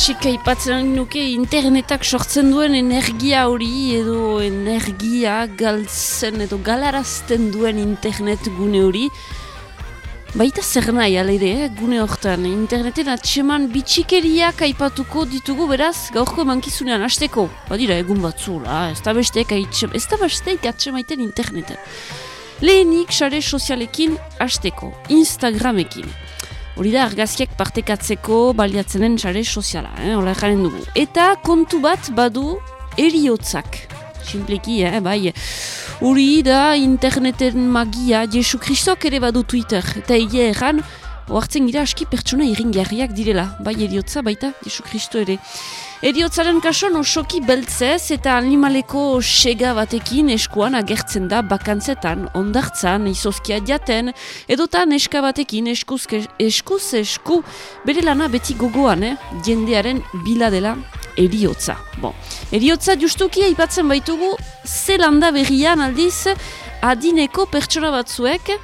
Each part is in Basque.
Kasik aipatzen nuke internetak sortzen duen energia hori edo energia galtzen edo galarazten duen internet gune hori Baita zer nahi ere, eh, gune hortan, interneten atseman bitxikeriak aipatuko ditugu beraz gaurko mankizunean hasteko. Badira egun batzula, ez da besteek ez da besteik atsemaiten interneten. Lehenik sare sozialekin hasteko, Instagramekin. Hori da argazkiak partekatzeko baliatzenen sare soziala, eh? hola dugu. Eta kontu bat badu eriotzak. Simpleki, eh, bai. Hori da interneten magia, Jesu Kristok ere badu Twitter. Eta egia erran, oartzen gira aski pertsona iringarriak direla. Bai eriotza baita, Jesu Kristo ere. Eriotzaren kason osoki beltzez eta animaleko sega batekin eskuan agertzen da bakantzetan, ondartzan, izozkia jaten, edotan eska batekin eskuz, eskuz esku bere lana beti gogoan, eh? jendearen bila dela eriotza. Bon. Eriotza justuki aipatzen baitugu zelanda berrian aldiz adineko pertsona batzuek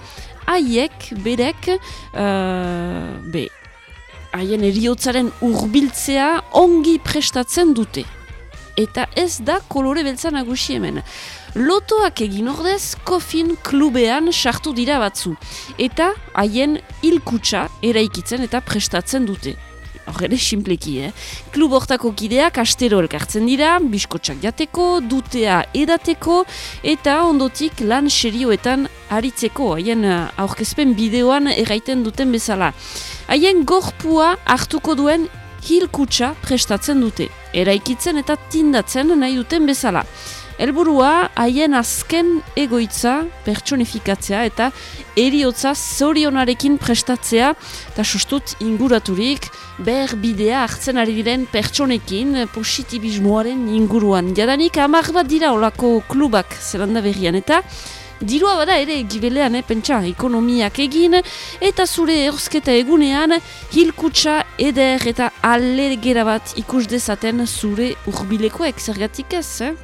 haiek berek uh, be, haien eriotzaren urbiltzea ongi prestatzen dute. Eta ez da kolore beltza nagusi hemen. Lotoak egin ordez, kofin klubean sartu dira batzu. Eta haien hilkutsa eraikitzen eta prestatzen dute hor ere simpleki, eh? Klub hortako kideak astero elkartzen dira, biskotsak jateko, dutea edateko, eta ondotik lan serioetan aritzeko, haien eh, aurkezpen bideoan erraiten duten bezala. Haien gorpua hartuko duen hilkutsa prestatzen dute, eraikitzen eta tindatzen nahi duten bezala. Elburua haien azken egoitza pertsonifikatzea eta eriotza zorionarekin prestatzea eta sustut inguraturik ber bidea hartzen ari diren pertsonekin positibismoaren inguruan. Jadanik amak bat dira olako klubak zelanda berrian eta Dirua bada ere gibelean, eh, pentsa, ekonomiak egin, eta zure erosketa egunean, hilkutsa eder eta alegera bat ikus dezaten zure urbilekoek zergatik ez, eh?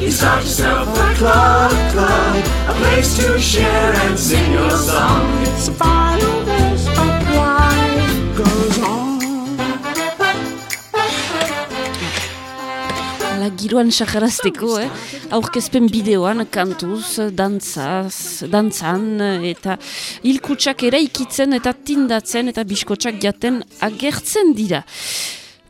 You start yourself a club, club, a place to share and sing your song. It's a final verse, La giroan sajarazteko, eh? aurkezpen bideoan kantuz, dantzaz, dantzan, eta hilkutsak eraikitzen eta tindatzen eta biskotsak jaten agertzen dira.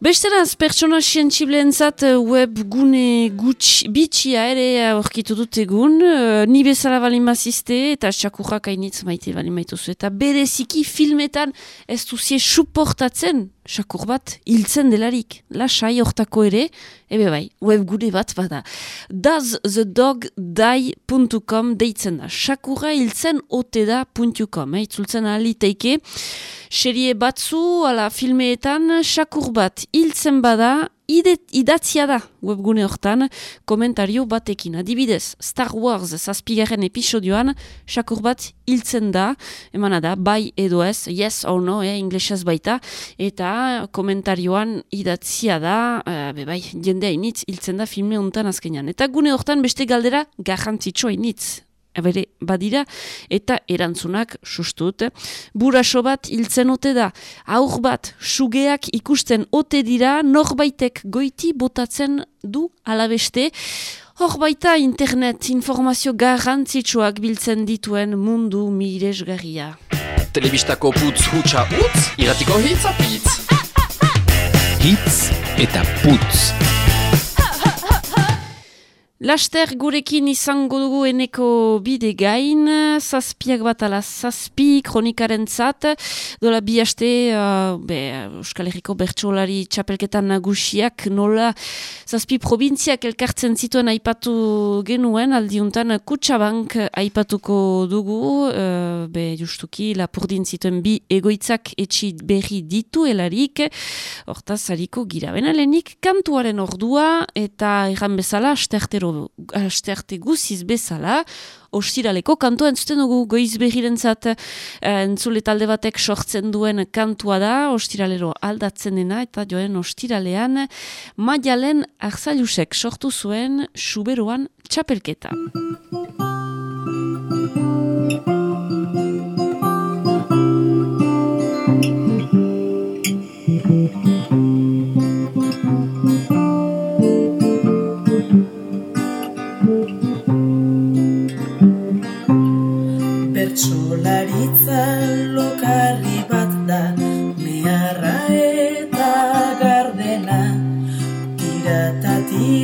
Besteraz, pertsona sientzibleentzat eh, web gune gutx bitxia ere aurkitu dut egun, uh, ni bezala balin mazizte eta txakurrak hainitz maite balin maituzu. Eta bereziki filmetan ez duzie suportatzen sakur bat hiltzen delarik. Lasai hortako ere, ebe bai, webgune bat bada. Doesthedogdie.com deitzen da. Sakurra hiltzen ote da.com, eh, itzultzen aliteike. Serie batzu, ala filmeetan, sakur bat hiltzen bada, idatzia da webgune hortan komentario batekin. Adibidez, Star Wars zazpigaren episodioan, sakur bat hiltzen da, emana da, bai edo ez, yes or no, eh, inglesez baita, eta komentarioan idatzia da, uh, be bai, jendea initz, hiltzen da filme honetan azkenean. Eta gune hortan beste galdera garrantzitsua initz bere badira eta erantzunak sustut. Buraso bat hiltzen ote da, aur bat sugeak ikusten ote dira, norbaitek goiti botatzen du alabeste, Hor baita internet informazio garrantzitsuak biltzen dituen mundu miresgarria. Telebistako putz hutsa utz, iratiko hitz apitz. Hitz eta putz. Laster gurekin izango dugu eneko bide gain, zazpiak bat ala zazpi kronikaren zat, dola bi haste, uh, be, Herriko Bertsolari txapelketan nagusiak, nola zazpi provintziak elkartzen zituen aipatu genuen, aldiuntan Kutsabank aipatuko dugu, uh, be, justuki, lapurdin zituen bi egoitzak etxi berri ditu elarik, hortaz hariko gira. Benalenik, kantuaren ordua eta erran bezala, astertero asterte guziz bezala, ostiraleko kantua entzuten dugu goiz behiren zat eh, entzule talde batek sortzen duen kantua da, ostiralero aldatzen dena, eta joen ostiralean maialen arzailusek sortu zuen suberuan txapelketa.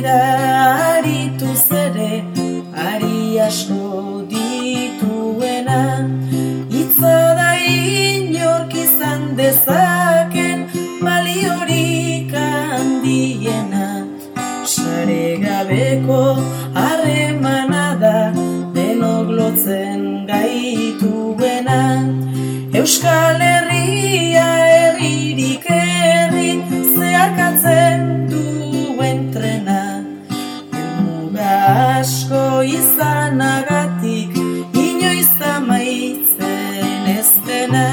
Tira aritu zere, ari asko dituena, itza da inork izan dezaken, baliorik handiena, sare gabeko harremana da, denok lotzen gaituena, Euskal Herria herririk herri zeharkatzen izanagatik inoiz amaitzen ez dena.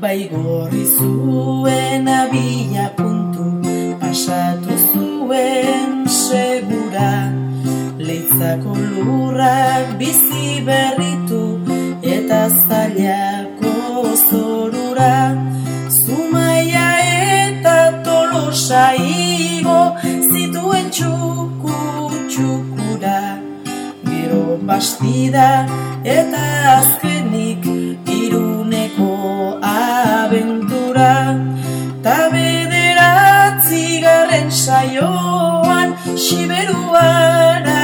Bai gorri zuen abila puntu pasatu zuen segura. Leitzako lurrak bizi berritu eta zailako bastida eta azkenik iruneko abentura. Ta bederatzi garen saioan siberuara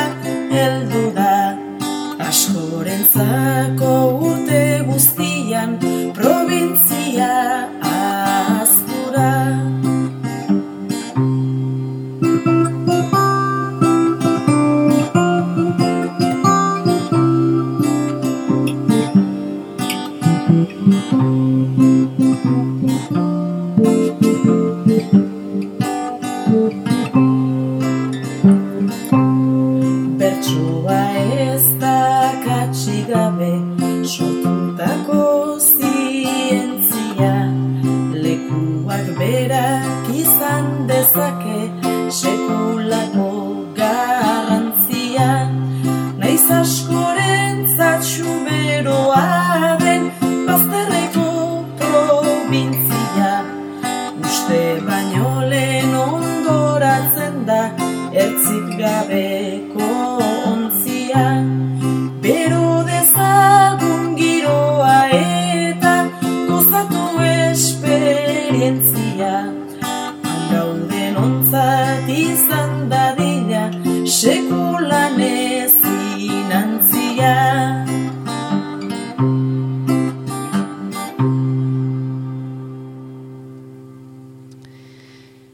Gauden ontzat izan dadila sekulan ezin antzia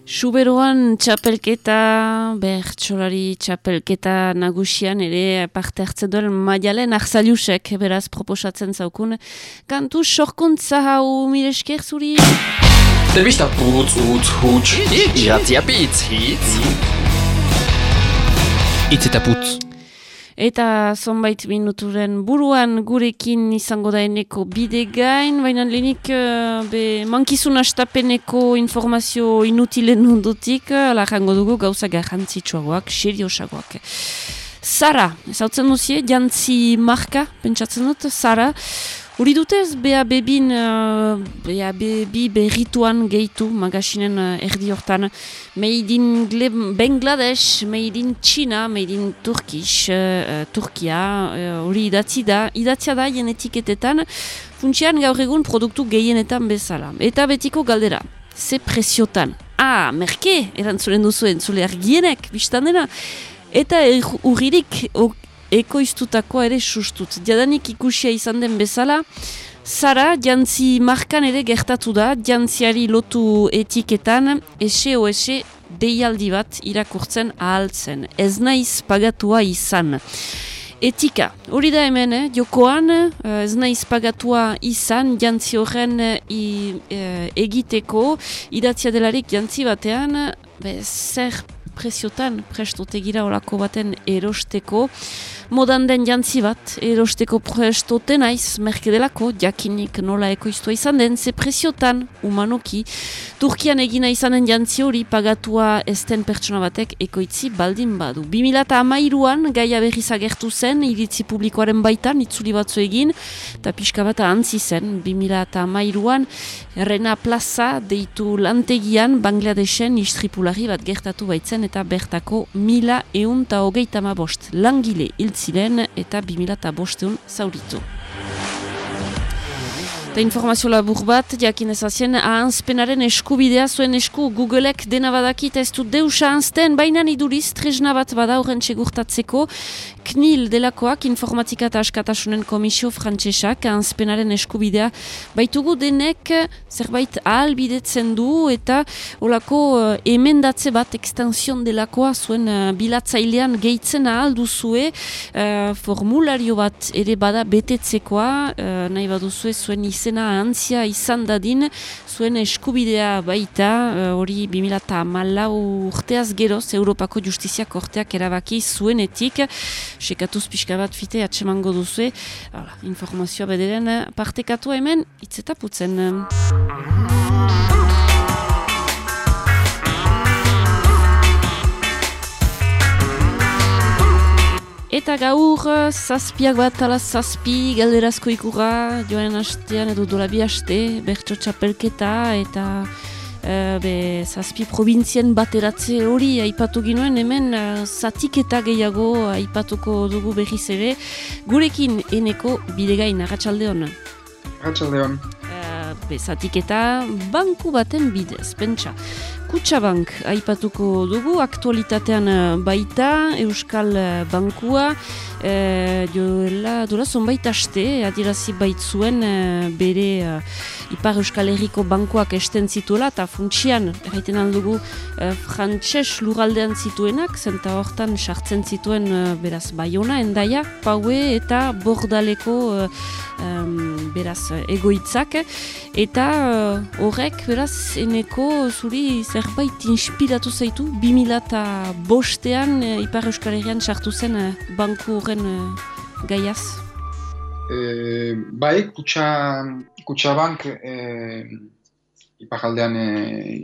Suberoan txapelketa, bertsolari txapelketa nagusian ere parte hartzen duen maialen arzaliusek beraz proposatzen zaukun. Kantu sorkuntza hau miresker zuri? Telebista putz, utz, huts, iratzia pitz, hitz. Itz eta putz. Eta zonbait minuturen buruan gurekin izango da eneko bide gain, baina lehenik uh, be, mankizun astapeneko informazio inutilen ondotik, ala jango dugu gauza garrantzitsuagoak, seriosagoak. Sara, ezautzen duzie, jantzi marka, pentsatzen dut, Sara, Hori dutez, beha bebin, uh, beha bebi berrituan gehitu, magasinen uh, erdi hortan, made in Bangladesh, made in China, made in Turkish, uh, Turkia, hori idatzi da, idatzia da jen etiketetan, funtsian gaur egun produktu gehienetan bezala. Eta betiko galdera, ze presiotan? Ah, merke, erantzulen duzu entzule argienek, biztan dena. Eta er- urririk o- ekoiztutakoa ere sustut. Jadanik ikusia izan den bezala, Zara, jantzi markan ere gertatu da, jantziari lotu etiketan, SOS deialdi bat irakurtzen ahaltzen. Ez naiz pagatua izan. Etika, hori da hemen, eh? jokoan, eh, ez naiz pagatua izan, jantzi horren eh, i, eh, egiteko, idatzia delarik jantzi batean, be, zer presiotan prestotegira olako baten erosteko, modan den jantzi bat, erosteko prestote naiz, merkedelako, jakinik nola ekoiztua izan den, ze presiotan, umanoki, Turkian egina izanen jantzi hori pagatua ezten pertsona batek ekoitzi baldin badu. 2008an gaia berriz agertu zen, iritzi publikoaren baitan, itzuli batzu egin, eta pixka bat antzi zen, 2008an, Rena Plaza deitu lantegian Bangladesen istripulari bat gertatu baitzen eta bertako mila eun eta hogeita bost langile hiltzilen eta bi mila eta bosteun zauritu. Eta informazio labur bat, jakin ezazien, ahanzpenaren eskubidea zuen esku Googleek dena badakit ez du deus ahanzten, baina iduriz tresna bat bada horren segurtatzeko, KNIL delakoak informatika eta askatasunen komisio frantsesak ahanzpenaren eskubidea baitugu denek zerbait ahalbidetzen du eta olako uh, emendatze bat ekstenzion delakoa zuen uh, bilatzailean gehitzen ahal duzue. Uh, formulario bat ere bada betetzekoa, nahi baduzue zuen izan izena antzia izan dadin, zuen eskubidea baita, eh, hori uh, 2008 urteaz geroz, Europako Justiziak urteak erabaki zuenetik, sekatuz pixka bat fite atsemango duzu, informazioa bederen partekatu hemen, itzetaputzen. Eta gaur, zazpiak bat ala zazpi, galderazko ikura, joan hastean edo dola bi haste, bertso txapelketa eta uh, be, zazpi provintzien bateratze hori aipatu ginoen, hemen uh, zatik eta gehiago aipatuko dugu berriz ere. Gurekin eneko bidegain, agatxalde hona? Agatxalde hon. Uh, zatik eta banku baten bidez, pentsa. Kutsabank aipatuko dugu, aktualitatean eh, baita, Euskal eh, Bankua, e, joela, dola zonbait aste, adirazi baitzuen bere e, Ipar Euskal Herriko Bankuak esten zituela, eta funtsian, erraiten aldugu, e, frantxez luraldean zituenak, zenta hortan sartzen zituen beraz Bayona, Endaia, Paue eta Bordaleko beraz egoitzak, eta horrek beraz eneko zuri zer zerbait inspiratu zaitu, 2000 eta bostean e, Ipar Euskal Herrian sartu zen e, banku horren e, gaiaz? E, bai, kutsa, kutsa bank e, Ipar aldean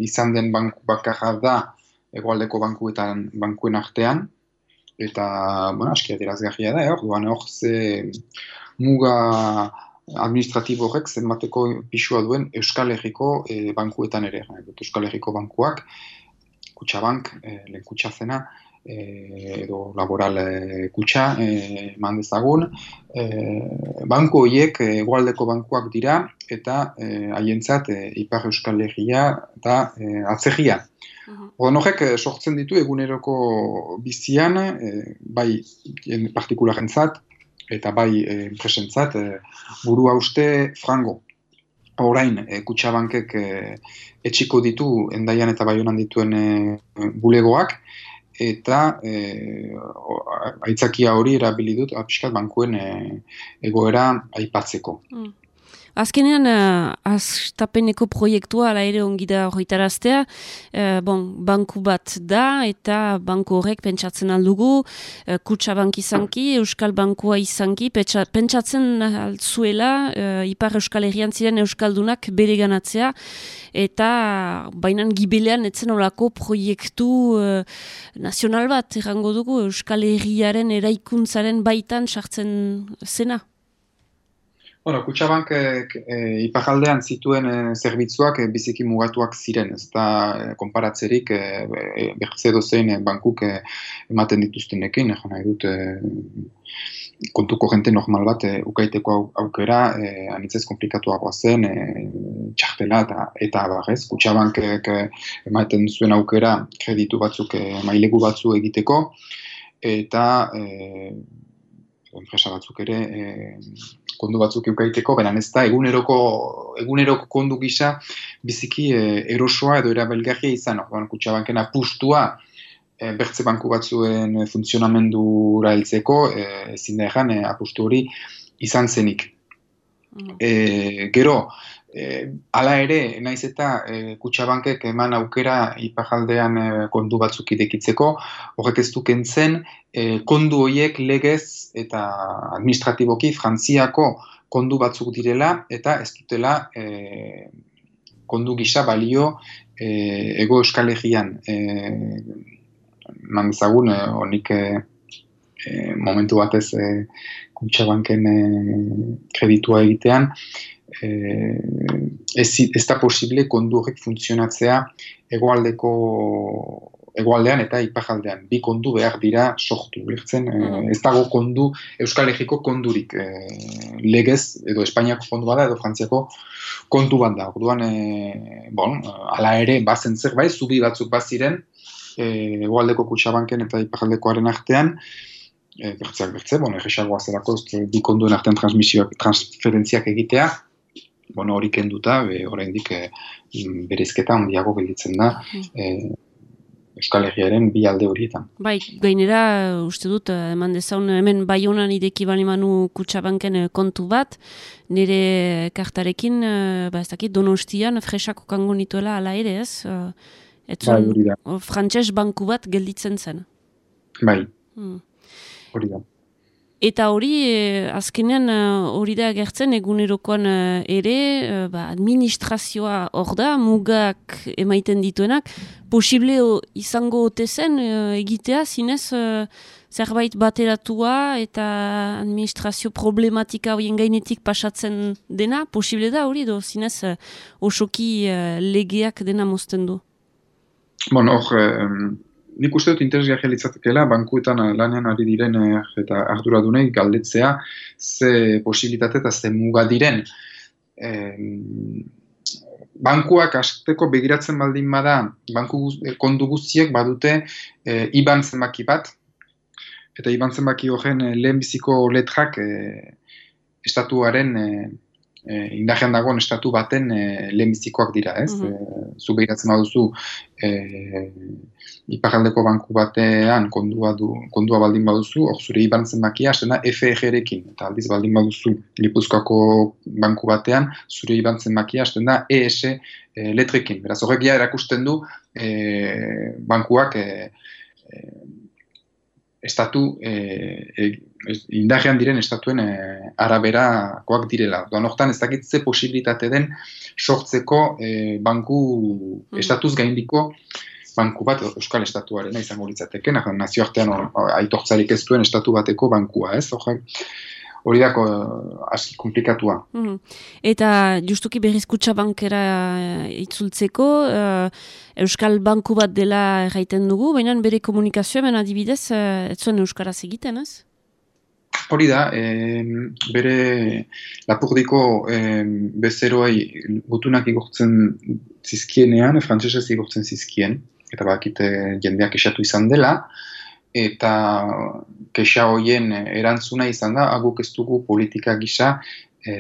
izan den banku bakarra da egualdeko bankuetan bankuen artean eta, bueno, aski adirazgarria da, hor, hor ze muga administratibo horrek zenbateko pisua duen Euskal Herriko e, bankuetan ere. Euskal Herriko bankuak, kutsabank, e, lehen kutsazena, e, edo laboral e, kutsa, e, mandezagun, e, banku horiek egualdeko bankuak dira, eta haientzat e, Ipar Euskal Herria eta e, atzegia. Horren horrek sortzen ditu eguneroko bizian, e, bai partikularen zat, eta bai e, enpresentzat e, burua uste frango. Orain, e, kutsabankek e, etxiko ditu, endaian eta baionan dituen e, bulegoak, eta e, aitzakia hori erabili dut, apiskat bankuen e, egoera aipatzeko. Mm. Azkenean, uh, aztapeneko proiektua ala ere ongi da horretaraztea, uh, bon, banku bat da eta banku horrek pentsatzen aldugu, uh, kutsa bank izanki, euskal bankua izanki, pentsatzen altzuela, uh, ipar euskal herrian ziren euskaldunak bere ganatzea, eta bainan gibelean etzen olako proiektu uh, nazional bat, errango dugu, euskal herriaren eraikuntzaren baitan sartzen zena. Bueno, Kutsabank e, ipajaldean zituen e, zerbitzuak e, biziki mugatuak ziren, ez da e, konparatzerik e, e, dozein bankuk e, ematen dituztenekin, e, nahi dut kontuko jente normal bat e, ukaiteko aukera, e, anitzez komplikatuagoa zen, e, txartela eta, eta abarrez. Kutsabank e, ematen zuen aukera kreditu batzuk, e, mailegu batzu egiteko, eta e, enpresa batzuk ere e, kondu batzuk eukaiteko, beran ez da eguneroko, eguneroko kondu gisa biziki e, erosoa edo erabelgarria izan, no? kutsabanken apustua e, bertze banku batzuen funtzionamendura heltzeko, e, ezin da egan, e, apustu hori izan zenik. E, gero, E, ala ere, naiz eta e, kutsabankek eman aukera ipajaldean e, kondu batzuk idekitzeko, horrek ez dukentzen e, kondu horiek legez eta administratiboki frantziako kondu batzuk direla eta ez dutela e, kondu gisa balio e, ego euskal. E, man ezagun, e, honik e, momentu batez e, kutsabanken e, kreditua egitean, eh, ez, ez da posible kondu horrek funtzionatzea egoaldeko egualdean eta ipajaldean. Bi kondu behar dira sortu, ulertzen, Mhm. ez dago kondu, Euskal Herriko kondurik, e, legez, edo Espainiako kondu bada, edo Frantziako kontu bat da. Orduan, e, bon, ala ere, bazen zerbait, zubi batzuk baziren, e, egualdeko kutsabanken eta ipajaldekoaren artean, e, bertzeak bertze, bon, erresagoa zelako, ez, bi konduen artean transmisioak, transferentziak egitea, bueno, hori kenduta, be, oraindik e, mm, berezketa handiago gelditzen da, e, Euskal Herriaren bi alde horietan. Bai, gainera, uste dut, eh, eman dezaun hemen bai honan ideki bali kutsabanken eh, kontu bat, nire kartarekin, eh, ba ez dakit, donostian, fresako kango nituela ala ere ez, eh, ez Bai, frantses banku bat gelditzen zen. Bai, Hmm. Hori da. Eta hori, eh, azkenean eh, hori da gertzen egunerokoan eh, ere, eh, ba, administrazioa hor da, mugak emaiten dituenak, posible o- izango ote zen eh, egitea, zinez eh, zerbait bateratua eta administrazio problematika horien gainetik pasatzen dena, posible da hori do, zinez osoki legeak dena mozten du. Bueno, hor, nik uste dut interesgarria litzatekeela bankuetan eh, lanean ari diren eh, eta arduradunei galdetzea ze posibilitate eta ze muga diren. Eh, bankuak asteko begiratzen baldin bada, banku eh, kondu guztiek badute eh, IBAN zenbaki bat, eta IBAN zenbaki horren eh, lehenbiziko letrak eh, estatuaren eh, eh, indarrean dagoen estatu baten eh, lehenbizikoak dira, ez? Mhm. Eh, zu begiratzen baduzu eh, iparraldeko banku batean kondua, du, kondua baldin baduzu, hor zure IBAN zenbakia hasten da FEG-rekin, eta aldiz baldin baduzu Gipuzkoako banku batean, zure IBAN zenbakia hasten ES eh, letrekin. Beraz, horrek ja erakusten du eh, bankuak eh, eh, estatu eh, eh, ez- indarrean diren estatuen eh, araberakoak direla. Doan hortan ez dakit ze posibilitate den sortzeko eh, banku Mhm. estatuz gaindiko banku bat Euskal Estatuarena izango litzateke, nazioartean aitortzarik ez duen estatu bateko bankua, ez? Hor, hori dako eh, aski komplikatua. Mhm. Eta justuki berriz kutsabankera eh, itzultzeko, eh, Euskal Banku bat dela erraiten dugu, baina bere komunikazioa hemen adibidez, uh, ez zuen Euskaraz egiten, ez? Hori da, em, bere lapurdiko em, bezeroei gutunak igortzen zizkienean, frantsesez igortzen zizkien, eta bakite jendeak esatu izan dela, eta kexa hoien erantzuna izan da, aguk ez dugu politika gisa e,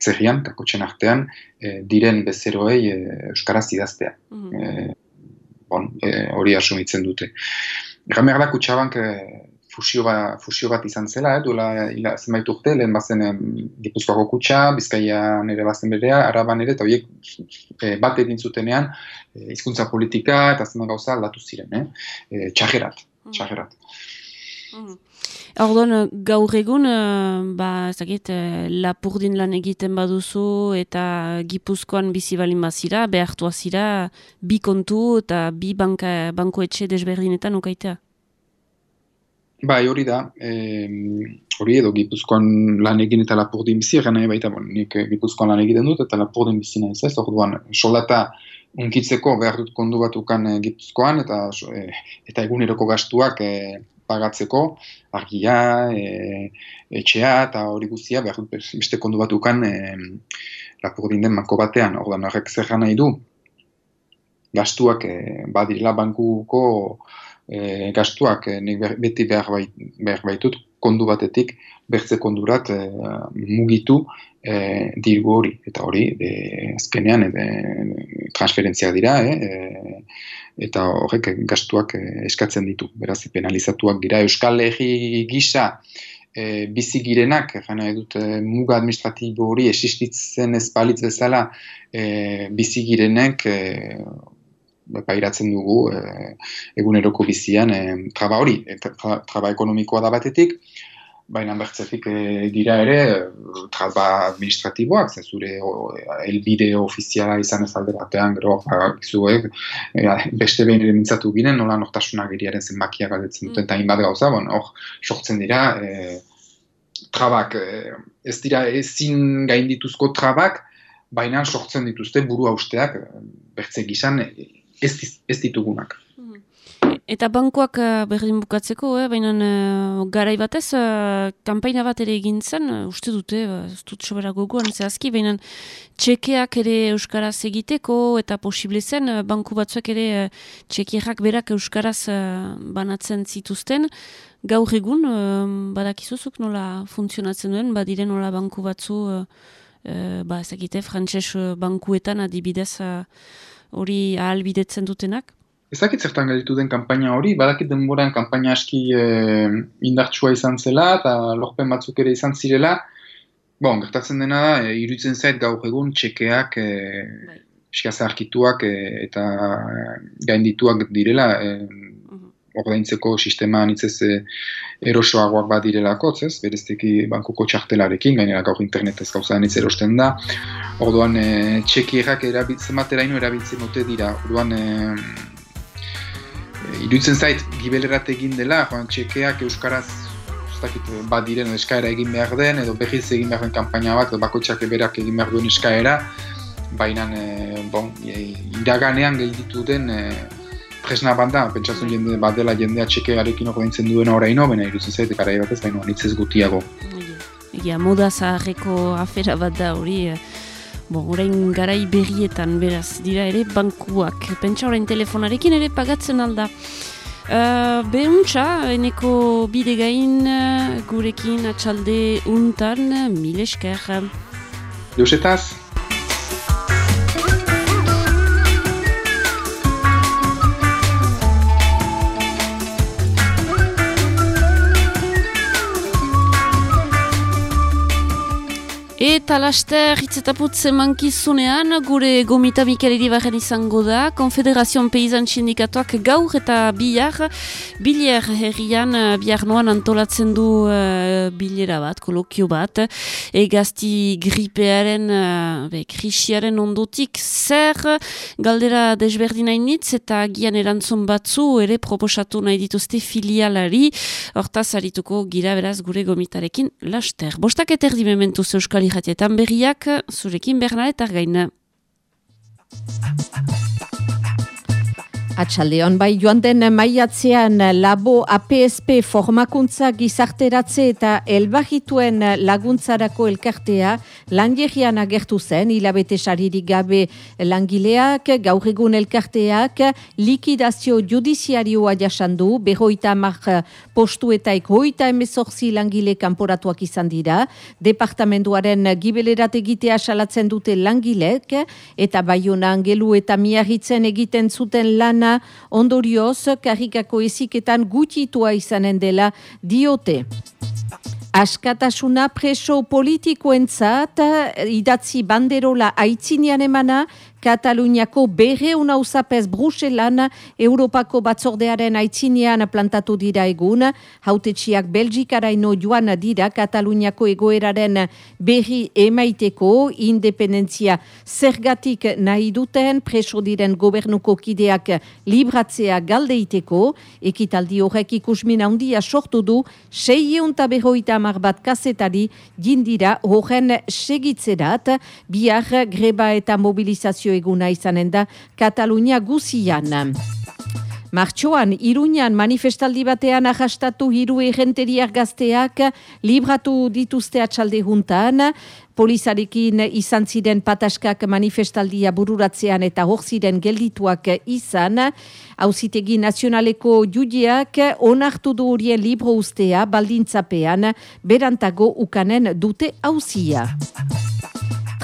zerrian, eta kotxen artean, e, diren bezeroei e, euskaraz idaztea. Mhm. E, bon, e, hori asumitzen dute. Behar da, kutsabank e, fusio, ba, fusio bat izan zela, eh, duela ila, zenbait urte, lehen bazen Gipuzkoako kutsa, Bizkaia nire bazen berea, Araban ere, eta horiek e, bat egin zutenean, e, hizkuntza politika eta zenbait gauza aldatu ziren, eh? E, txajerat, txajerat. Mhm. Orduan, gaur egun, eh, ba, eh, lapurdin lan egiten baduzu eta gipuzkoan bizi balin bazira, behartua zira, bi kontu eta bi banka, banko etxe desberdinetan ukaitea. Bai, hori da, em, hori edo Gipuzkoan lan egin eta lapurdin bizi, egan nahi baita, bon, nik eh, Gipuzkoan lan egiten dut eta lapurdin bizi naiz ez, orduan, soldata unkitzeko behar dut kondu bat ukan eh, Gipuzkoan eta eh, eta eguneroko gastuak eh, pagatzeko, argia, eh, etxea eta hori guztia behar dut bes- beste kondu bat ukan eh, lapurdin den banko batean, orduan horrek zer nahi du, gastuak eh, badirela bankuko e, gastuak e, nik beti behar, bait, behar baitut kondu batetik bertze kondurat e, mugitu e, dirgu hori. Eta hori, e, azkenean e, transferentzia dira, e, e, eta horrek gastuak e, eskatzen ditu. Beraz, penalizatuak dira. Euskal Herri gisa e, bizi girenak, jana edut, e, muga administratibo hori existitzen ez balitz bezala e, bizi girenek e, pairatzen dugu e, eguneroko bizian e, traba hori, eta tra, traba ekonomikoa da batetik, baina bertzetik e, dira ere traba administratiboak, ze zure o, elbide ofiziala izan ez alde batean, gero, ba, zuek, e, beste behin mintzatu ginen, nola nortasuna geriaren zenbakia galdetzen duten, eta hainbat gauza, bon, hor, sortzen dira, e, trabak, ez dira ezin gaindituzko trabak, baina sortzen dituzte buru hausteak, bertze gizan, ez, ez ditugunak. Mhm. Eta bankoak uh, berdin bukatzeko, eh? baina uh, garai batez, uh, kampaina bat ere egin zen, uh, uste dute, uh, dut sobera gogoan zehazki, baina txekeak ere Euskaraz egiteko, eta posible zen, uh, banku batzuek ere uh, txekeak berak Euskaraz uh, banatzen zituzten, gaur egun, uh, badakizuzuk nola funtzionatzen duen, badire nola banku batzu, uh, uh, ba ezagite, frantses bankuetan adibidez hori ahalbidetzen dutenak? Ezakit zertan gelditu den kanpaina hori, badakit denboran kanpaina aski e, indartsua izan zela eta lorpen batzuk ere izan zirela. Bon, gertatzen dena da, e, iruditzen zait gaur egun txekeak, e, arkituak e, eta gaindituak direla, e, ordaintzeko sistema anitzez e, erosoagoak bat direlako, ez? Berezteki bankuko txartelarekin, gainera gaur internet ez gauza anitz erosten da. Orduan, e, txekierak erabiltzen bateraino erabiltzen dute dira. Orduan, e, iruditzen zait gibelerat egin dela, joan txekeak euskaraz ustakit, bat diren eskaera egin behar den, edo behiz egin behar den kampaina bat, edo bakotxak eberak egin behar duen eskaera, baina e, bon, iraganean gelditu den e, tresna bat da, pentsatzen jende bat dela jendea txekearekin ordaintzen duen oraino, baina iruditzen zait, gara bat ez, baina anitzez gutiago. Egia, moda zaharreko afera bat da hori, Bo, orain garai berrietan beraz dira ere bankuak. Pentsa orain telefonarekin ere pagatzen alda. Uh, Behuntza, eneko bide gain gurekin atxalde untan, mil esker. Deusetaz. Eta laster hitzetaputze mankizunean gure gomita Mikeledi barren izango da Konfederazion Peizan Sindikatuak gaur eta bihar biler herrian bihar noan antolatzen du uh, bilera bat, kolokio bat egazti gripearen uh, be, krisiaren ondotik zer galdera desberdinainitz eta gian erantzun batzu ere proposatu nahi dituzte filialari hortaz arituko gira beraz gure gomitarekin laster. Bostak eterdi mementu zeuskali irratietan berriak, zurekin Bernadette Argaina. Atxaldeon bai joan den maiatzean labo APSP formakuntza gizarteratze eta elbagituen laguntzarako elkartea lanjerian agertu zen, hilabete saririk gabe langileak, gaur egun elkarteak, likidazio judiziarioa jasandu, behoita mar postu eta ekoita emezorzi langile kanporatuak izan dira, departamentuaren gibelerat egitea salatzen dute langilek, eta bai angelu eta miarritzen egiten zuten lana ondorioz karrikako eziketan gutitua izanen dela diote. Askatasuna preso politikoentzat idatzi banderola aitzinean emana Kataluniako berre una usapez Bruselan Europako batzordearen aitzinean plantatu dira egun, hautetxiak Belgikaraino joan dira Kataluniako egoeraren berri emaiteko, independentzia zergatik nahi duten, preso diren gobernuko kideak libratzea galdeiteko, ekitaldi horrek ikusmin handia sortu du, sei eunta berroita amar bat kasetari jindira horren segitzerat, bihar greba eta mobilizazio eguna izanen da Katalunia guzian. Martxoan, Iruñan manifestaldi batean ahastatu hiru egenteriak gazteak libratu dituzte atxalde juntan. Polizarekin izan ziren pataskak manifestaldia bururatzean eta hor ziren geldituak izan. Hauzitegi nazionaleko judiak onartu du horien libro ustea baldintzapean berantago ukanen dute hauzia.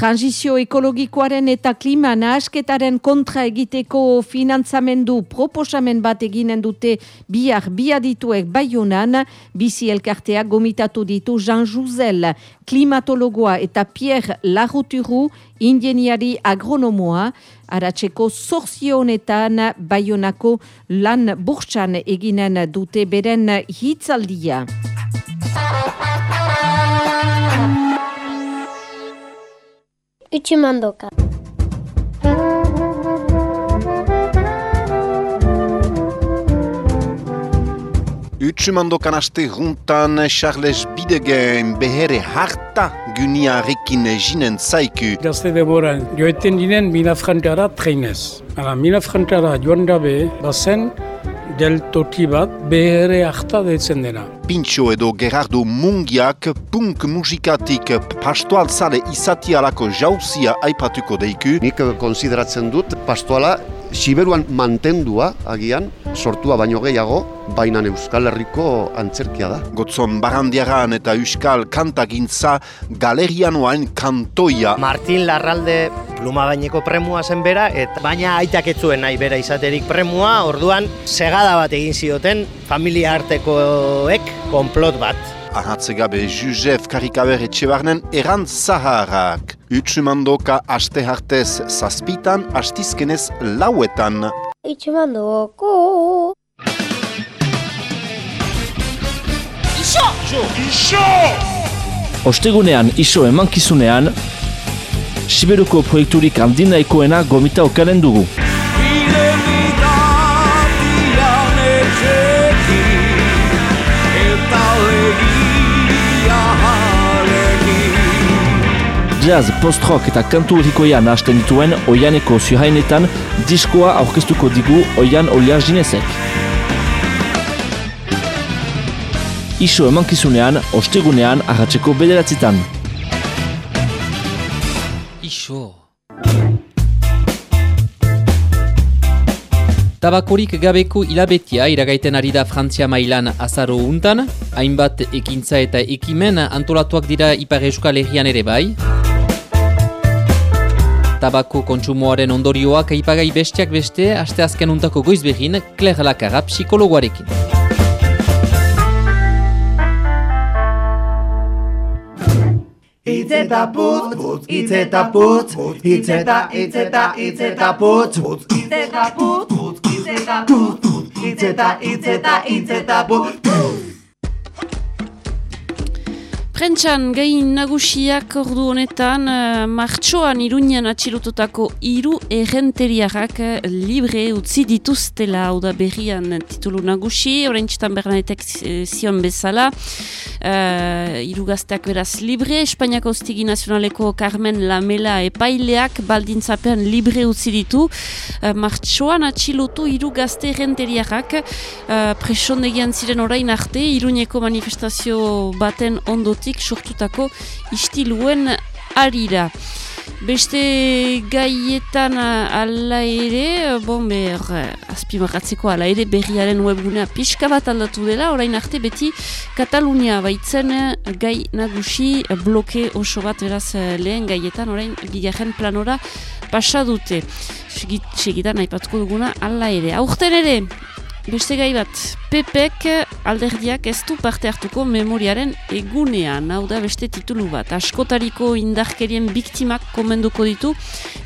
Transizio ekologikoaren eta klima nahasketaren kontra egiteko finantzamendu proposamen bat eginen dute biar biadituek baionan, bizi elkarteak gomitatu ditu Jean Jouzel, klimatologoa eta Pierre Laruturu, ingeniari agronomoa, aratzeko zorzionetan baionako lan burtsan eginen dute beren hitzaldia. Utsumandoka. Utsumandokan aste juntan Charles Bidegen behere harta guniarekin jinen zaiku. Gazte demoran, joeten dinen mina frantara treinez. Ala, mina frantara joan gabe, bazen geltoki bat behere harta deitzen dena. Pintxo edo Gerardo Mungiak punk musikatik pastoal zale izatialako jauzia aipatuko deiku. Nik konsideratzen dut pastoala Siberuan mantendua agian, sortua baino gehiago, baina Euskal Herriko antzerkia da. Gotzon barandiaran eta Euskal kantagintza galerianoain kantoia. Martin Larralde pluma gaineko premua zen bera, eta baina aitak etzuen nahi bera izaterik premua, orduan segada bat egin zioten familia artekoek konplot bat. Ahatzegabe Josef Karikaber etxebarnen erant zaharrak. Utsumandoka aste hartez zazpitan, astizkenez lauetan. Itxemandoko. Ostegunean iso emankizunean, Siberuko proiekturik handinaikoena gomita okaren dugu. Jazz, post-rock eta kantu errikoia nahasten dituen oianeko zuhainetan diskoa aurkeztuko digu oian oliar jinezek. Iso emankizunean, ostegunean, arratseko bederatzitan. Iso. Tabakorik gabeko hilabetia iragaiten ari da Frantzia mailan azaro untan, hainbat ekintza eta ekimen antolatuak dira Ipar Euskal Herrian ere bai. Tabako kontsumoaren ondorioak aipagai bestiak beste, aste azken untako goizbegin, Claire Lakarra psikologoarekin. Itzeta putz, putz, itzeta putz, itzeta, itzeta, itzeta putz, itzeta putz, putz, itzeta putz, itzeta, itzeta, itzeta putz. Prentxan gai nagusiak ordu honetan uh, martxoan iruñan atxilotutako hiru errenteriarrak uh, libre utzi dituztela. Hau da berrian titulu nagusi, orain txitan bernanetek zion bezala. Uh, hiru gazteak beraz libre, Espainiako Ostigi Nazionaleko Carmen Lamela epaileak baldintzapean libre utzi ditu. Uh, martxoan atxilotu hiru gazte errenteriarrak uh, presondegian ziren orain arte iruñeko manifestazio baten ondotik sortutako istiluen arira. Beste gaietan ala ere, bon ber, azpimarratzeko ala ere berriaren webgunea pixka bat aldatu dela, orain arte beti Katalunia baitzen gai nagusi bloke oso bat beraz lehen gaietan, orain bigarren planora pasa dute. Segitan aipatuko duguna ala ere. Aurten ere, Beste gai bat, Pepek alderdiak ez du parte hartuko memoriaren egunean, hau da beste titulu bat. Askotariko indarkerien biktimak komenduko ditu,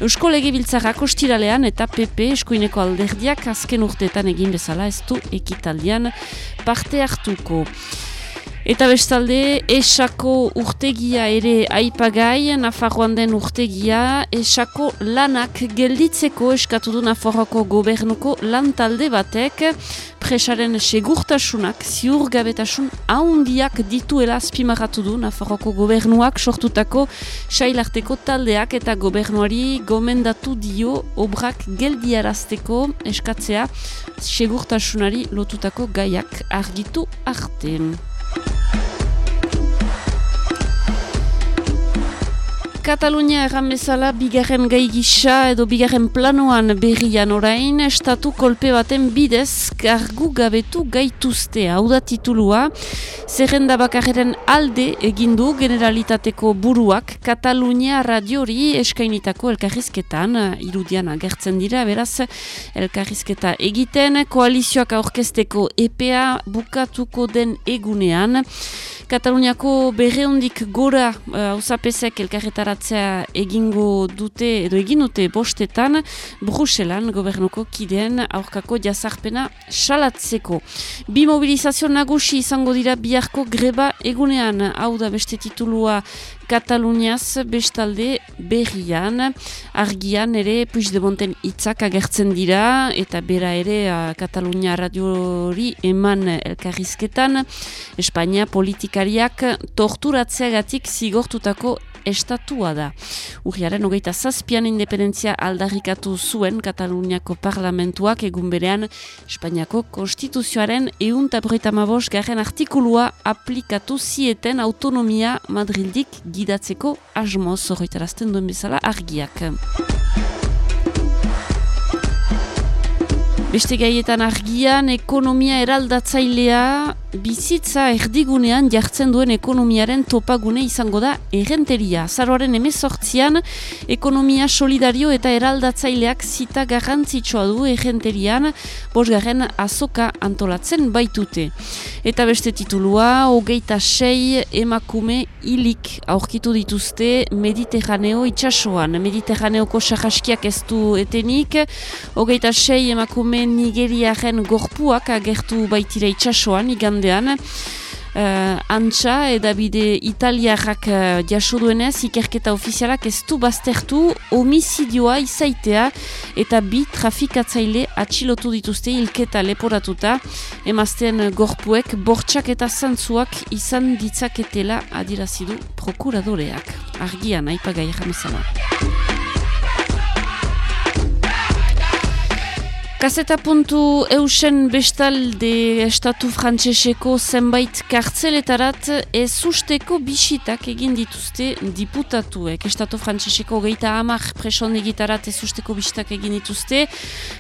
Eusko Legebiltzarrak ostiralean eta Pepe eskuineko alderdiak azken urteetan egin bezala ez du ekitaldian parte hartuko. Eta bestalde, esako urtegia ere aipagai, Nafarroan den urtegia, esako lanak gelditzeko eskatu du Nafarroako gobernuko lantalde batek, presaren segurtasunak, ziur gabetasun haundiak dituela azpimarratu du Nafarroako gobernuak sortutako sailarteko taldeak eta gobernuari gomendatu dio obrak geldiarazteko eskatzea segurtasunari lotutako gaiak argitu arte. Bye. Katalunia erran bezala bigarren gai gisa edo bigarren planoan berrian orain, estatu kolpe baten bidez kargu gabetu gaituzte. Hau da titulua, zerrenda bakarren alde egindu generalitateko buruak Katalunia radiori eskainitako elkarrizketan, irudian agertzen dira, beraz elkarrizketa egiten, koalizioak aurkezteko EPA bukatuko den egunean, Kataluniako berreundik gora hausapesek uh, elkarretaratzea egingo dute edo egin dute bostetan Bruselan gobernuko kideen aurkako jazarpena salatzeko. Bi mobilizazio nagusi izango dira biharko greba egunean hau da beste titulua Kataluniaz bestalde berrian, argian ere Puigdemonten hitzak agertzen dira eta bera ere uh, Katalunia radiori eman elkarrizketan Espainia politikariak torturatzeagatik zigortutako estatua da. Urriaren hogeita zazpian independentzia aldarrikatu zuen Kataluniako parlamentuak egun berean Espainiako konstituzioaren eunta mabos garen artikulua aplikatu zieten autonomia Madrildik gidatzeko asmoz horretarazten duen bezala argiak. Beste gaietan argian, ekonomia eraldatzailea bizitza erdigunean jartzen duen ekonomiaren topagune izango da errenteria. Zaroaren emezortzian, ekonomia solidario eta eraldatzaileak zita garrantzitsua du errenterian, bosgarren azoka antolatzen baitute. Eta beste titulua, hogeita sei emakume hilik aurkitu dituzte Mediterraneo itxasoan. Mediterraneoko sahaskiak ez du etenik, hogeita sei emakume nigeriaren gorpuak agertu baitira itxasoan, igandean, Uh, antxa edabide italiarrak uh, jaso duenez ikerketa ofizialak ez du baztertu homizidioa izaitea eta bi trafikatzaile atxilotu dituzte hilketa leporatuta. Emazten gorpuek bortxak eta zantzuak izan ditzaketela adirazidu prokuradoreak. Argian aipagai jamezala Kaseta puntu eusen bestalde estatu frantseseko zenbait kartzeletarat ez usteko bisitak egin dituzte diputatuek. Estatu frantseseko geita hamar preson egitarat ez usteko bisitak egin dituzte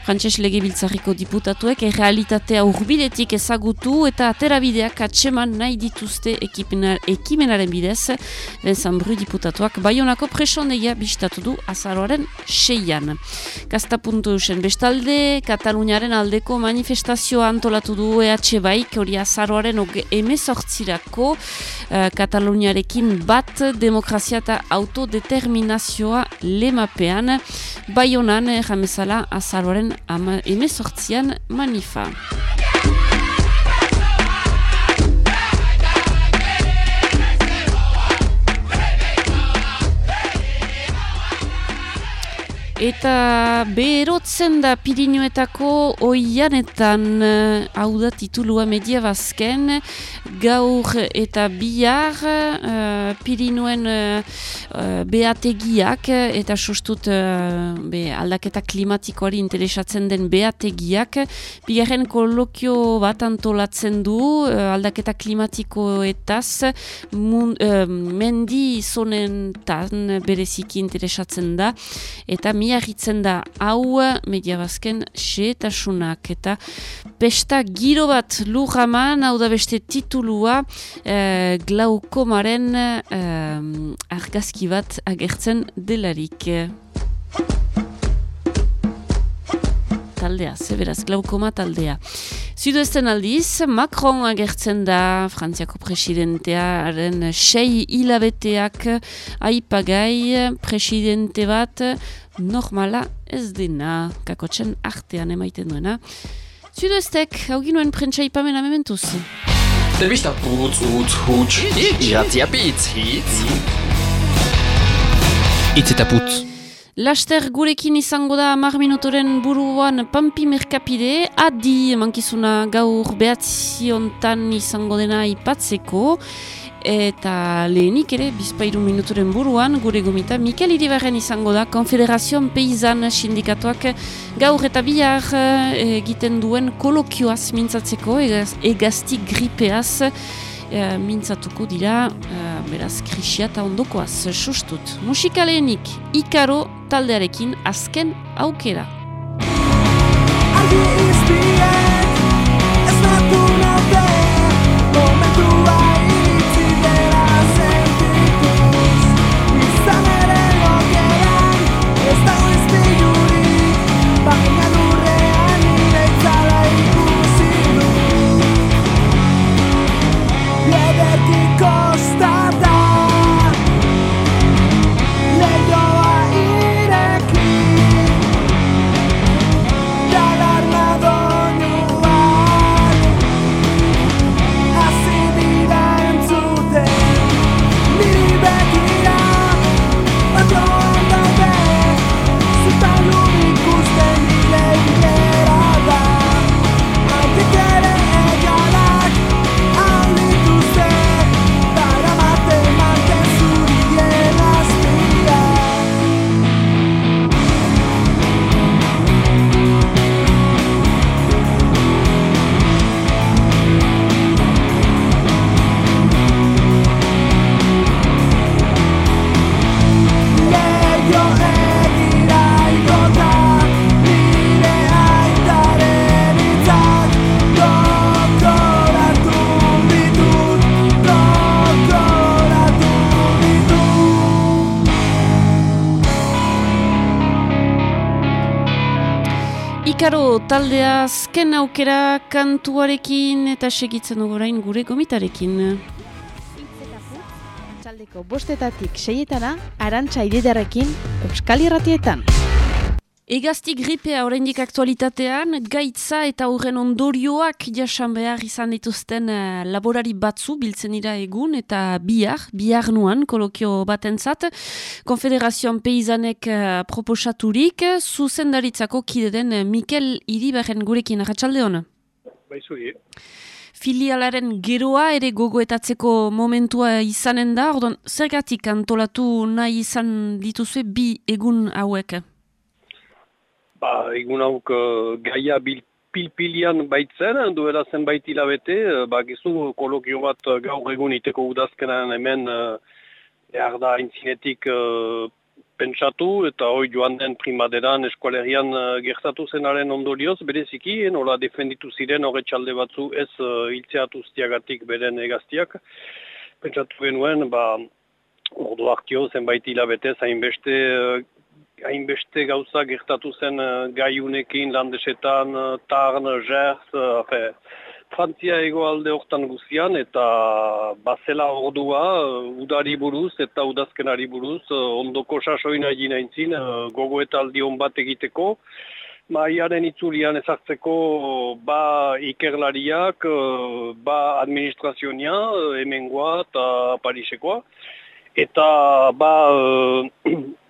frantses lege biltzarriko diputatuek errealitatea urbiletik ezagutu eta aterabideak atseman nahi dituzte ekimenaren bidez benzan bru diputatuak baionako preson egia bisitatu du azaroaren seian. Kaseta puntu eusen bestalde Kataluniaren aldeko manifestazioa antolatu du EH Baik, hori azaroaren emezortzirako uh, Kataluniarekin bat demokrazia eta autodeterminazioa lemapean, bai honan, jamezala, azaroaren emezortzian manifa. Eta berotzen da Pirinuetako oianetan uh, hau da titulua media bazken gaur eta bihar uh, Pirinuen uh, beategiak eta sustut uh, be, aldaketa klimatikoari interesatzen den beategiak bigarren kolokio bat antolatzen du uh, aldaketa klimatikoetaz mun, uh, mendi zonen tan bereziki interesatzen da. Eta mi miarritzen da hau media bazken xeetasunak eta pesta giro bat lujaman hau da beste titulua eh, glaukomaren eh, argazki bat agertzen delarik. Taldea, zeberaz, glaukoma taldea. Zidu ezten aldiz, Macron agertzen da, Frantziako presidentearen sei hilabeteak aipagai presidente bat normala ez dena, kakotzen artean emaiten duena. Zidu eztek, hau ginoen prentsa ipamen amementuz. Telebista putz, utz, huts, iratzia pitz, hitz. Itz eta putz. Laster gurekin izango da mar minutoren buruan Pampi Merkapide, adi emankizuna gaur behatziontan izango dena ipatzeko, eta lehenik ere, bizpairu minutoren buruan, gure gomita, Mikel Iribarren izango da, Konfederazion Peizan sindikatuak gaur eta bihar eh, egiten duen kolokioaz mintzatzeko, egazti gripeaz, e, mintzatuko dira, e, beraz, krisia eta ondokoaz, sustut. Musikaleenik, ikaro taldearekin azken aukera. Azken aukera kantuarekin eta segitzen orain gure gomitarekin. Txaldeko bostetatik seietana, arantxa ididarekin, Euskal Irratietan. Egazti gripea oraindik aktualitatean, gaitza eta horren ondorioak jasan behar izan dituzten uh, laborari batzu biltzen dira egun eta bihar, bihar nuan kolokio batentzat, Konfederazioan Peizanek uh, proposaturik, zuzendaritzako kide den uh, Mikel Iribarren gurekin, arratsalde hona? Baizu, Filialaren geroa ere gogoetatzeko momentua izanen da, ordon, zergatik antolatu nahi izan dituzue bi egun hauek? Ba, egun hauk uh, gaia bil, pilpilian baitzen, duela zenbait hilabete, uh, ba, gizu kolokio bat uh, gaur egun iteko udazkenan hemen uh, behar da intzinetik uh, pentsatu, eta hoi joan den primaderan eskualerian uh, gertatu zenaren ondorioz, bereziki, nola defenditu ziren horretxalde batzu ez uh, iltzeatu ziagatik beren egaztiak. Pentsatu genuen, ba, ordu hartio zenbait hilabete, zainbeste uh, hainbeste gauza gertatu zen uh, gaiunekin landesetan, uh, tarn, jerz, uh, Frantzia ego alde hortan guzian eta bazela ordua udari buruz eta udazkenari buruz ondoko sasoina egin aintzin gogo eta aldion bat egiteko. Maiaren itzulian ezartzeko ba ikerlariak, ba administrazionia, hemengoa eta Parisekoa. Eta ba Eh,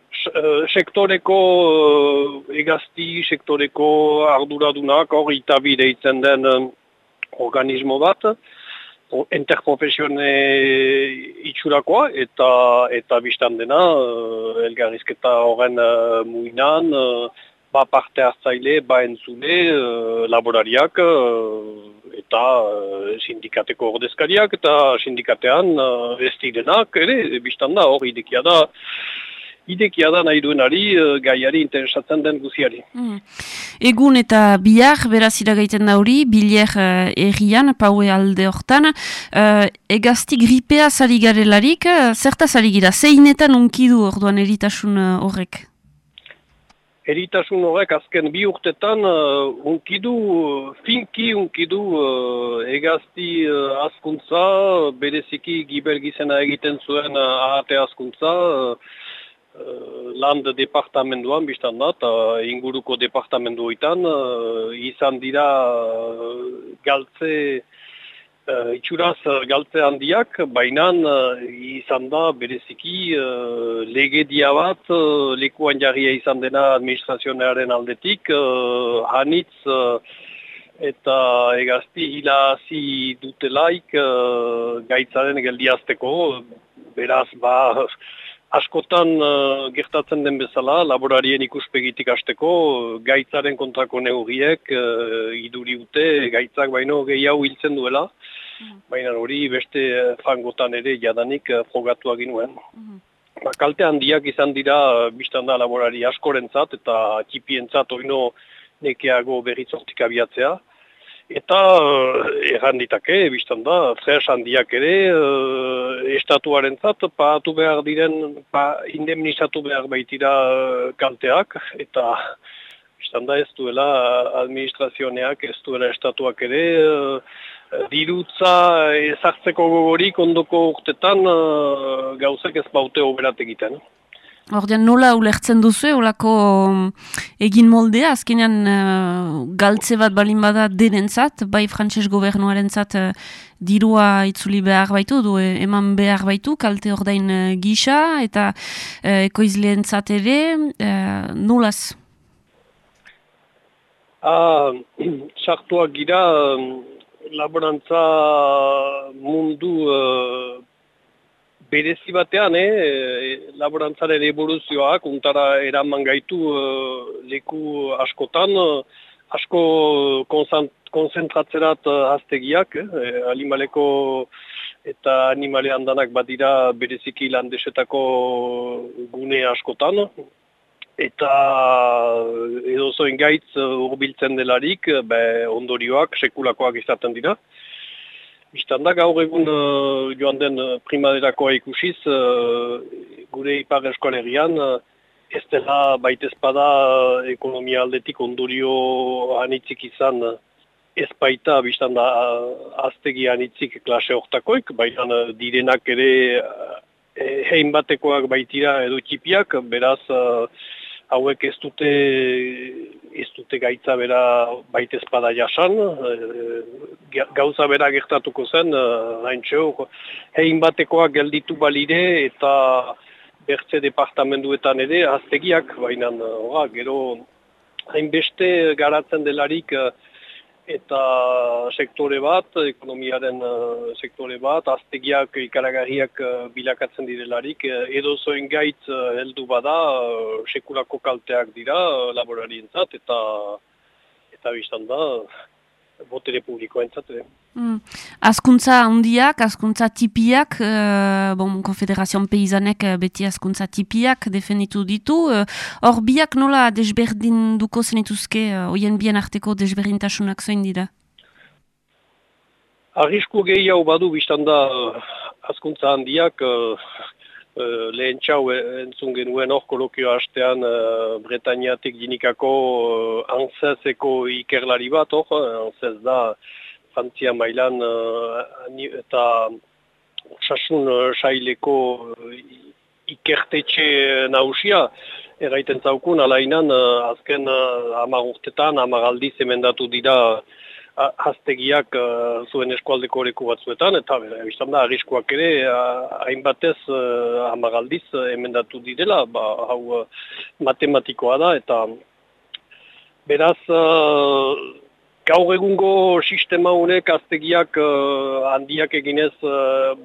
sektoreko uh, egazti, sektoreko arduradunak hor itabide itzen den um, organismo bat, interprofesione itxurakoa eta eta biztan dena elgarrizketa horren muinan, ba parte hartzaile, ba entzule, laborariak eta sindikateko ordezkariak eta sindikatean ez direnak, ere, biztan da hor idekia da, idekia da nahi duenari, uh, gaiari interesatzen den guziari. Mm. Egun eta bihar, beraz iragaiten da hori, biler uh, errian, paue alde hortan, uh, egazti gripea zari garelarik, uh, zerta zari gira, zeinetan unkidu orduan eritasun horrek? Eritasun horrek azken bi urtetan uh, unkidu, finki unkidu uh, egazti uh, askuntza, bereziki gibelgizena egiten zuen uh, ahate askuntza, Uh, land departamentuan biztan da, eta inguruko departamentuetan uh, izan dira uh, galtze, uh, itxuraz galtze handiak, baina izan da bereziki legedia bat, lekuan jarria izan dena administrazionearen aldetik, hanitz eta egazti hilazi dutelaik gaitzaren geldiazteko, beraz ba askotan uh, gertatzen den bezala, laborarien ikuspegitik hasteko gaitzaren kontrako neurriek uh, iduriute gaitzak baino gehiago hiltzen duela, mm. baina hori beste uh, fangotan ere jadanik uh, frogatu aginuen. Mm. Ba, kalte handiak izan dira uh, biztan da laborari askorentzat eta txipientzat oino nekeago berritzortik abiatzea. Eta uh, erran ditake, biztan da, zehaz handiak ere, uh, estatuaren zat, paatu behar diren, pa, indemnizatu behar baitira uh, kalteak, eta biztan da ez duela administrazioneak, ez duela estatuak ere, uh, dirutza ezartzeko gogorik ondoko urtetan uh, gauzek ez baute oberat egiten. Ordean nola ulertzen duzu, olako mm, egin moldea, azkenean uh, galtze bat balin bada denentzat, bai frantses gobernuaren zat uh, dirua itzuli behar baitu, du eh, eman behar baitu, kalte ordain uh, gisa, eta uh, ekoizleen ere, uh, nolaz? Ah, sartuak gira, laborantza mundu berezi batean, eh, laborantzaren evoluzioak, untara eraman gaitu eh, leku askotan, eh, asko konzentratzerat eh, haztegiak, eh, animaleko eta animale handanak badira bereziki landesetako gune askotan, eta edo zoin gaitz urbiltzen delarik, be, ondorioak, sekulakoak izaten dira. Bistan da gaur egun uh, joan den uh, primaderakoa ikusiz, uh, gure ipar eskolerian, uh, ez dela baitezpada ekonomia aldetik ondorio anitzik izan ez baita biztan da aztegi anitzik klase hortakoik, baina direnak ere eh, hein batekoak baitira edo txipiak, beraz hauek ez dute ez dute gaitza bera baita espada jasan, e, gauza bera gertatuko zen, hain txo, hein batekoak gelditu balide eta bertze departamenduetan ere aztegiak, baina gero hainbeste garatzen delarik eta sektore bat, ekonomiaren uh, sektore bat, aztegiak ikaragarriak uh, bilakatzen direlarik, uh, edo zoen gaitz uh, heldu bada, uh, sekulako kalteak dira uh, laborarientzat, eta eta biztan da, botere publikoa entzat. Mm. Azkuntza handiak, azkuntza tipiak, uh, bon, Konfederazioan Peizanek beti azkuntza tipiak definitu ditu. Hor uh, biak nola desberdin duko zenituzke, uh, oien bien arteko desberdintasunak zoin dira? Arrisku gehiago badu biztan da azkuntza handiak, uh, uh, lehen txau entzun genuen hor kolokio hastean uh, Bretañatik dinikako uh, anzezeko ikerlari bat hor, anzez da Frantzia mailan uh, eta sasun uh, saileko uh, ikertetxe nausia eraiten zaukun, alainan uh, azken uh, amar urtetan, amar emendatu dira Aztegiak uh, zuen eskualdeko leku batzuetan, eta biztan da, arriskoak ere, hainbatez uh, amagaldiz uh, emendatu direla, ba, hau uh, matematikoa da, eta beraz, gaur egungo sistema honek aztegiak uh, handiak eginez uh,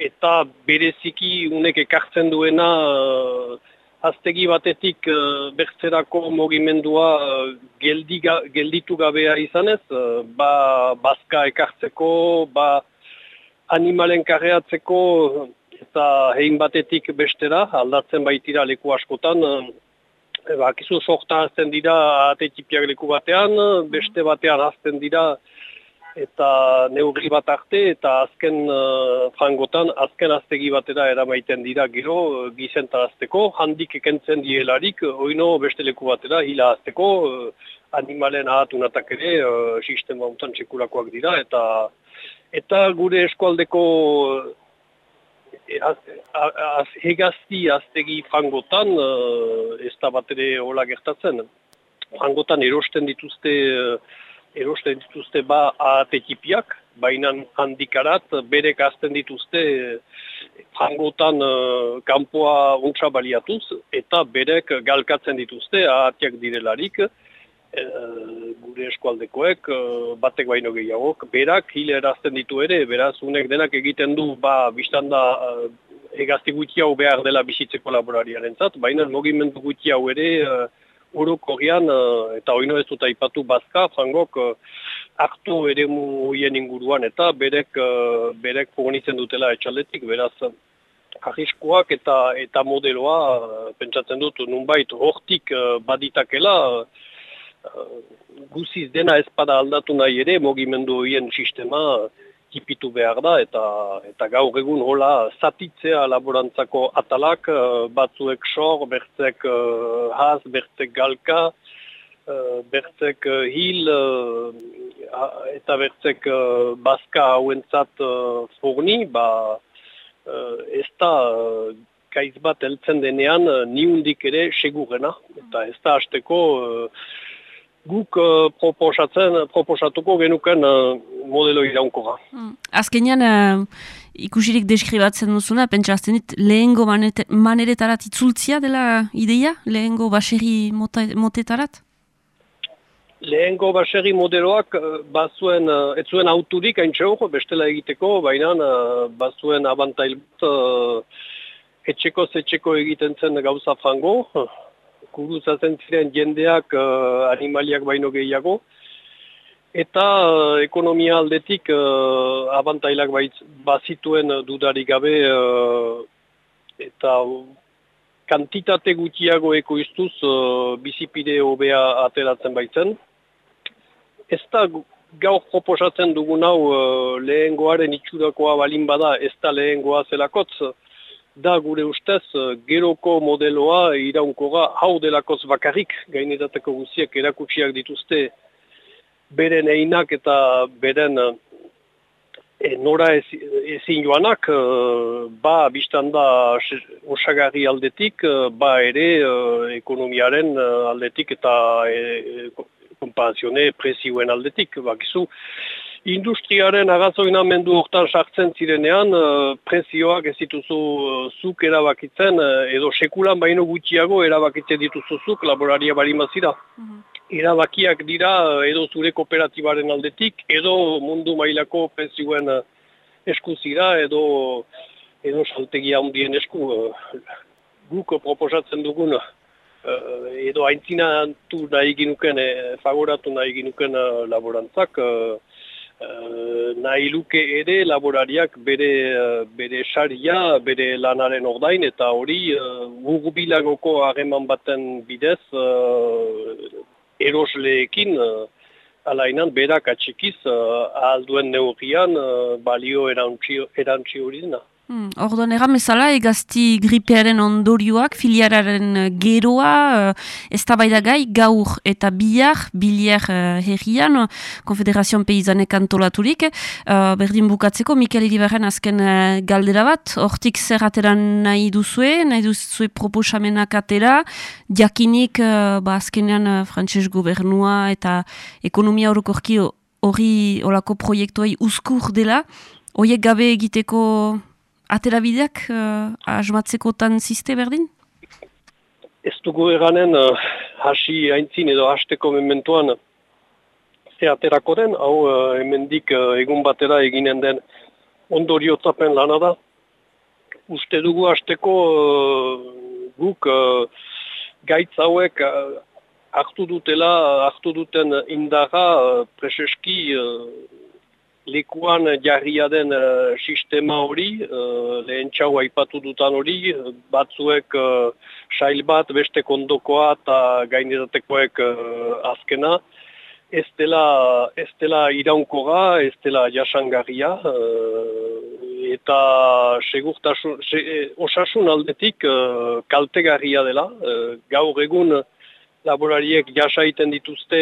eta bereziki unek ekartzen duena uh, aztegi batetik uh, bertzerako mogimendua uh, geldi ga, gelditu gabea izanez, uh, ba bazka ekartzeko, ba animalen karreatzeko eta hein batetik bestera, aldatzen baitira leku askotan, Eba, kizu sorta azten dira atetipiak leku batean, beste batean azten dira eta neurri bat arte eta azken uh, frangotan azken aztegi batera eramaiten dira gero uh, gizentarazteko, handik ekentzen dielarik, oino beste leku batera hila azteko, uh, animalen ahatunatak ere uh, sistema untan txekulakoak dira eta eta gure eskualdeko hegazti aztegi frangotan uh, ez da bat ere hola gertatzen. Frangotan erosten dituzte, uh, erosten dituzte ba ahatekipiak, baina handikarat berek azten dituzte frangotan uh, kanpoa untsa baliatuz, eta berek galkatzen dituzte ahatiak direlarik, e, gure eskualdekoek, e, batek baino gehiagok, berak hile erazten ditu ere, beraz unek denak egiten du, ba, biztan da, e, egazti gutxi hau behar dela bizitzeko laborariaren zat, baina mogimendu gutxi hau ere, uh, Urokorrian, eta oino ez dut aipatu bazka, frangok, hartu ere muien inguruan, eta berek, berek fornitzen dutela etxaletik, beraz, arriskoak eta eta modeloa, pentsatzen dut, nunbait, hortik baditakela, Uh, guziz dena ezpada aldatu nahi ere, mogimendu horien sistema tipitu behar da, eta eta gaur egun hola zatitzea laborantzako atalak, uh, batzuek sor, bertzek uh, haz, bertzek galka, uh, bertzek uh, hil, uh, eta bertzek uh, bazka hauentzat uh, forni, ba, uh, ez da uh, kaiz bat eltzen denean uh, niundik ere segurena, eta ez da hasteko guk uh, proposatzen, proposatuko genuken uh, modelo iraunko Mm. Azkenean, uh, ikusirik deskribatzen duzuna, pentsa azten dit, lehengo maneretarat itzultzia dela ideia? Lehengo baserri motetarat? Lehengo baserri modeloak bazuen, uh, ez zuen auturik hain bestela egiteko, baina uh, bazuen abantail bat, uh, etxeko zetxeko egiten zen gauza frango, kuruzatzen ziren jendeak uh, animaliak baino gehiago. Eta uh, ekonomia aldetik uh, abantailak bazituen dudarik gabe uh, eta kantitate gutxiago ekoiztuz uh, bizipide hobea ateratzen baitzen. Ez da gaur proposatzen dugun hau uh, lehengoaren itxurakoa balin bada ez da lehengoa zelakotz, da gure ustez eh, geroko modeloa iraunkora hau delakoz bakarrik gainetateko guziak erakutsiak dituzte beren einak eta beren e, nora ez, ezin joanak ba biztan da osagarri aldetik ba ere ekonomiaren aldetik eta e, kompazione prezioen aldetik bakizu Industriaren agazoinamendu hortan sartzen zirenean, uh, prezioak ez dituzu uh, zuk erabakitzen, uh, edo sekulan baino gutxiago erabakitzen dituzu zuk, laboraria bari mazira. Mhm. Erabakiak dira edo zure kooperatibaren aldetik, edo mundu mailako prezioen eskuzira, edo, edo saltegia handien esku. Guk proposatzen dugun, uh, edo haintzinatu nahi ginuken, eh, fagoratu nahi ginuken laborantzak, Uh, nahi luke ere laborariak bere, uh, bere saria, bere lanaren ordain, eta hori uh, urbilagoko hageman baten bidez uh, erosleekin uh, alainan berak atxikiz uh, ahalduen neurrian uh, balio erantzi hori dina. Hmm, Orduan egan bezala, egazti gripearen ondorioak, filiararen eh, geroa, uh, ez gai, gaur eta bihar, biliar uh, herrian, Konfederazioan Peizanek antolaturik. Uh, berdin bukatzeko, Mikel Iribarren azken galdera bat, hortik zer ateran nahi duzue, nahi duzue proposamenak atera, jakinik, uh, ba azkenean uh, frantses gobernua eta ekonomia horrekorki hori olako proiektuai uzkur dela, Oiek gabe egiteko aterabideak uh, asmatzekotan ziste berdin? Ez dugu eganen uh, hasi haintzin edo hasteko mementuan ze aterako den, hau uh, hemendik uh, egun batera eginen den ondoriotzapen lana da. Uste dugu hasteko uh, guk uh, gaitz hauek uh, hartu dutela, hartu duten indaga uh, preseski uh, lekuan jarria den uh, sistema hori, uh, lehen txau aipatu dutan hori, batzuek uh, sail bat, beste kondokoa eta gainetatekoek uh, azkena, ez dela, ez dela iraunkora, ez dela jasangarria, eta segurtasun, se, osasun aldetik uh, kaltegarria dela, uh, gaur egun laborariek jasaiten dituzte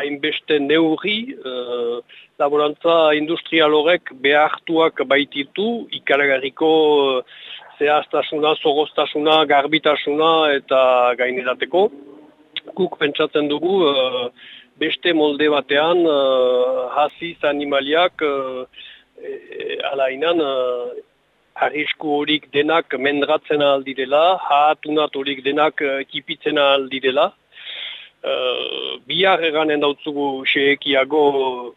hainbeste neurri, uh, laborantza industrial horrek behartuak baititu, ikaragarriko uh, zehaztasuna, zogostasuna, garbitasuna eta gainerateko. Kuk pentsatzen dugu uh, beste molde batean uh, hasiz animaliak uh, e, alainan uh, arrisku horik denak mendratzen aldirela, haatunat horik denak uh, kipitzen aldirela. Uh, bihar eganen dautzugu xeekiago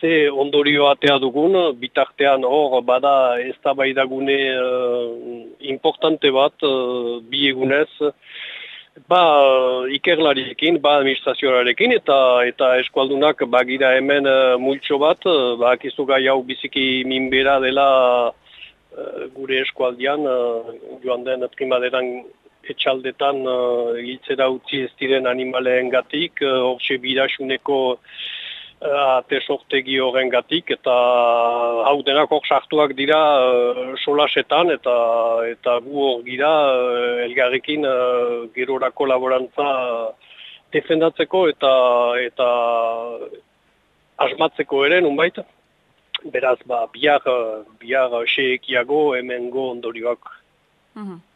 ze ondorio atea dugun, bitartean hor bada ez da baidagune uh, importante bat uh, bi egunez, ba ikerlariekin, ba administrazioarekin eta eta eskualdunak bagira hemen uh, multxo bat, uh, ba akizu gai hau biziki minbera dela uh, gure eskualdian, uh, joan den primaderan etxaldetan uh, hiltzera utzi ez diren animaleen gatik, uh, horxe bidasuneko uh, horren gatik, eta hau denak hor sartuak dira uh, solasetan, eta eta gu hor gira uh, elgarrekin uh, gerorako laborantza defendatzeko eta eta asmatzeko ere, nunbait. Beraz, ba, biar, biar xeekiago hemen go ondorioak. Mhm.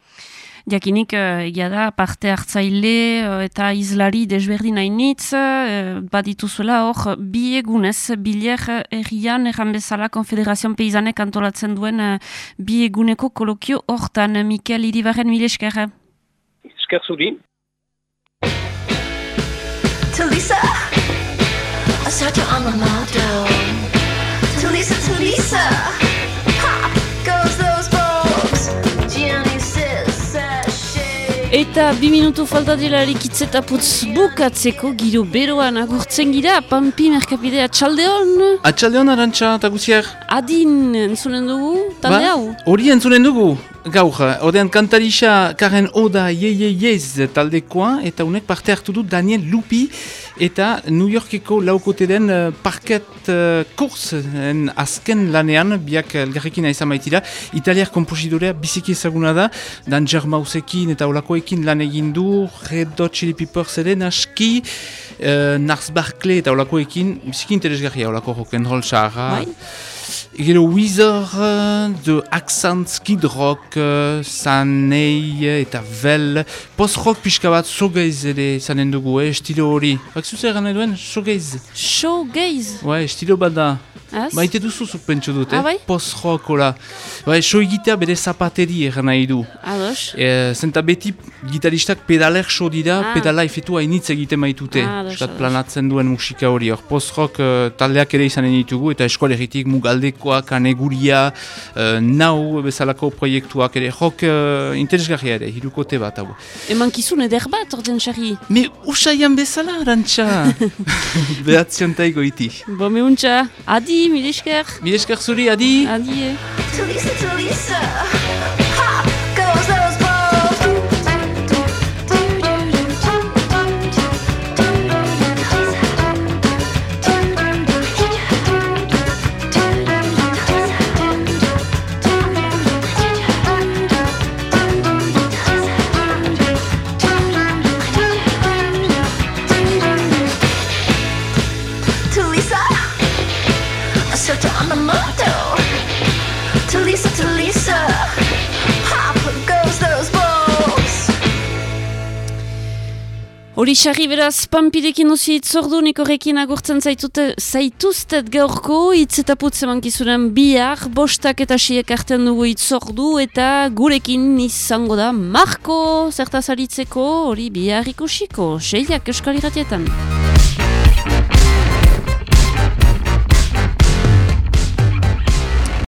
Jakinik, uh, da, parte hartzaile uh, eta izlari desberdin hainitz, uh, badituzuela hor, bi egunez, biler errian, erran bezala, Konfederazioan Peizanek antolatzen duen bi eguneko kolokio hortan, Mikel Iribarren mile esker. Esker zuri. Tulisa, I saw you on the model. Tulisa, Tulisa. Eta bi minutu falta dela eta putz bukatzeko giro beroan agurtzen gira, Pampi Merkapide atxaldeon? Atxaldeon arantxa eta guziak? Adin entzunen dugu, talde ba, hau? Hori entzunen dugu, gaur, odean kantarisa Karen Oda Ye Ye Yez taldekoa, eta unek parte hartu du Daniel Lupi, eta New Yorkeko laukote den uh, parket uh, kursen azken lanean, biak elgarrekin aizan baitira, italiar komposidorea biziki ezaguna da, Danger Mouseekin eta olakoekin lan egin du, Red Hot Chili Peppers ere naski, uh, Nars Barkley eta olakoekin, biziki interesgarria olako rock'n'roll xarra. Gero Weezer, uh, The Accent, Skid Rock, uh, Sanei eta Vel, post-rock pixka bat showgaze ere izanen dugu, eh, estilo hori. Bak zuzer gana eduen, showgaze. Showgaze? Ouais, estilo bat da. Az? Maite duzu zuk pentsu dut, eh? Ah, bai? Post-rock, hola. Bai, show egitea bere zapateri egan nahi du. Ados. E, zenta beti gitaristak pedaler so dira, Ah. pedala efetu hainitz egiten baitute. Ah, ados, ados. planatzen duen musika hori. Hor post-rock eh, taldeak ere izanen ditugu, eta eskolegitik mugaldekoa, kaneguria, uh, nau bezalako proiektuak ere. Rock uh, interesgarria ere, hirukote bat hau. Eman kizun eder bat, orden xarri. Me usaian bezala, arantxa. Behatzion taigo iti. Bo meuntza, adi, mil esker. Mil esker zuri, adi. Adi, eh. Hori xarri beraz, pampirekin osi itzordu, nik horrekin agurtzen zaitute, zaituztet gaurko, hitz eta putz emankizunen bihar, bostak eta siek artean dugu itzordu, eta gurekin izango da Marko, zertaz aritzeko, hori bihar ikusiko, seilak euskal irratietan.